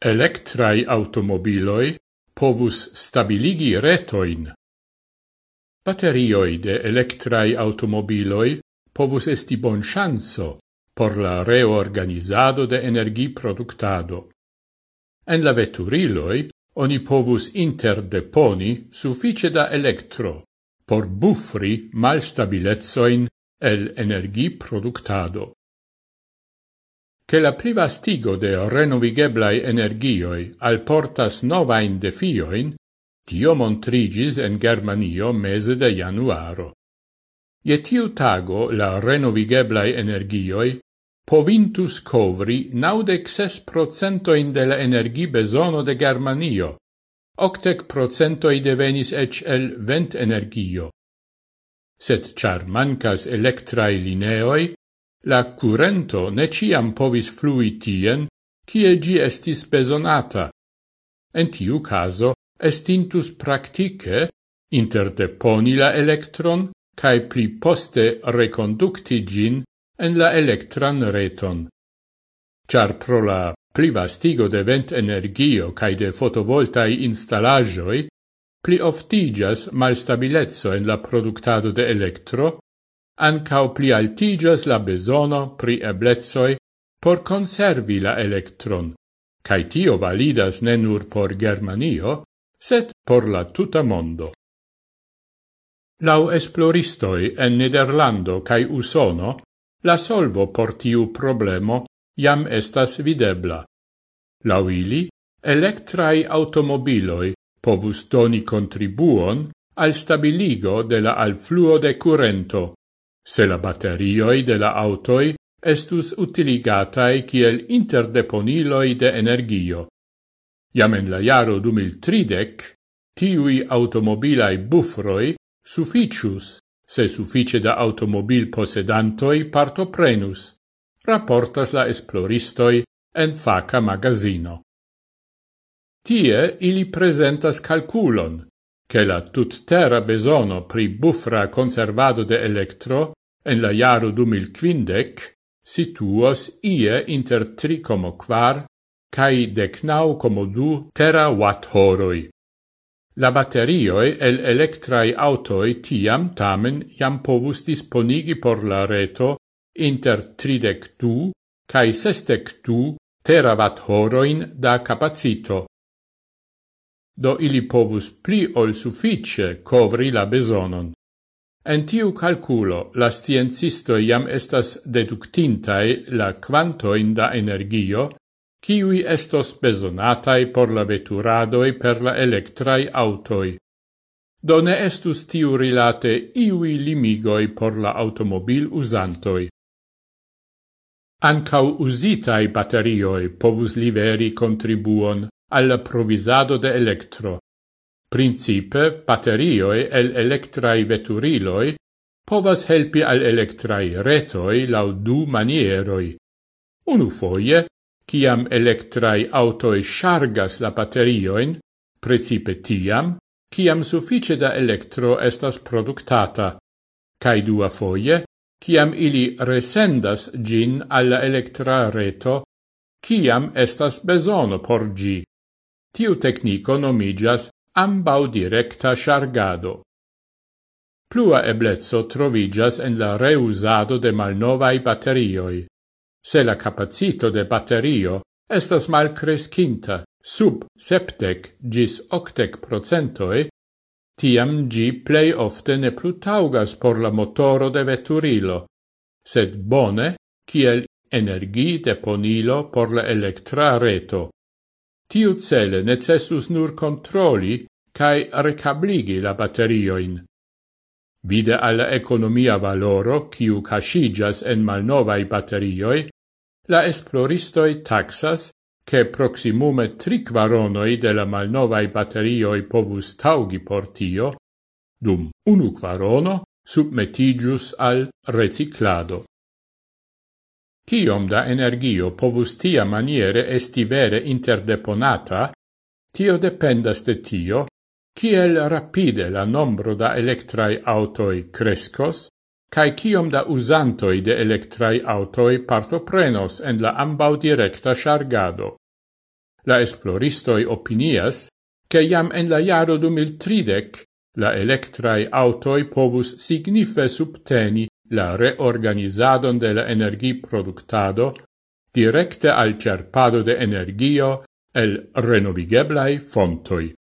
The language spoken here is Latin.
Electrai automobiloi povus stabiligi retoin. Baterioi de electrai automobiloi povus esti bon chanso por la reorganizado de energi productado. En la veturiloi oni povus interdeponi suffice da electro por buffri malstabilezoin el energi productado che la privastigo de renovigeblai energioi alportas novain defioin, tio montrigis en Germanio mese de januaro. Je tiu tago la renovigeblai energioi povintus covri naudec ses procentoin de la energi besono de Germanio, octec procentoi devenis ec el vent energio. Sed char mancas electrai lineoi, la currento ne ciam povis flui tien, cie gi estis besonata. En tiu caso, estintus practice interdeponi la electron cae pli poste reconducti gin en la electran reton. Char pro la plivastigo de vent energio cae de fotovoltai installagioi, pli oftigas malstabilezzo en la productado de electro, ancau pli altigas la besono pri eblezoi por conservi la electron, cae tio validas ne nur por Germanio, set por la tuta mondo. Lau esploristoi en Nederlando cae Usono, la solvo por tiu problemo jam estas videbla. Lau ili, electrai automobiloi povus doni contribuon al stabiligo de la alfluo de currento, se la batterioi de la autoi estus utiligatai kiel interdeponiloi de energio. Iam en la jaro 2030, tiui automobilai bufroi sufficius, se suffice da automobil posedantoi partoprenus, rapportas la esploristoi en faca magazino. Tie ili presentas calculon, che la tutterra besono pri bufra conservado de electro en la jaro 2015 situos ie inter tri como quar cae decnau como du terawatt horoi. La baterioi el electrai autoi tiam tamen jam povus disponigi por la reto inter tridec du cae sestec du terawatt horoin da capacito. Do ili povus pli ol suffice covri la besonon. En tiu calculo la sciencisto iam estas deductintai la quantoin da energio kiui estos besonatai por la veturadoi per la electrai autoi. Do ne estus tiu rilate iui limigoi por la automobil usantoi. Ancau usitai baterioi povus liveri contribuon alla provisado de electro, Principe, baterioi el electrai veturiloi povas helpi al electrai retoi lau du manieroi. Unu foie, ciam electrai autoi chargas la baterioin, principe tiam, ciam suffice da electro estas productata, cae dua foie, ciam ili resendas gin alla electra reto, ciam estas besono por gi. Tiu tecnico nomigas ambau directa chargado. Plua eblezzo trovigas en la reusado de malnovai batterioi. Se la capacito de batterio estas malcrescinta sub septec gis octec procentoi, tiam gi plei ofte ne plu taugas por la motoro de veturilo, sed bone, kiel energi deponilo por la electra reto. Tiu cele necessus nur controli cae recabligi la batterioin. Vide alla economia valoro, ciu casigas en malnovai batterioi, la esploristoi taxas che proximume tri quaronoi de la malnovai batterioi povus taugi portio, dum unu quarono submetigius al reciclado. Ciom da energio povus tia maniere esti vere interdeponata, tio dependas de tio, kiel rapide la nombro da electrai autoi crescos, cae ciom da usantoi de electrai autoi partoprenos en la ambau directa chargado. La esploristoi opinias, che iam en la jaro 2030 la electrai autoi povus signife subteni la reorganizadon de la energiproductado directe al cerpado de energio el renovigeblai fontoi.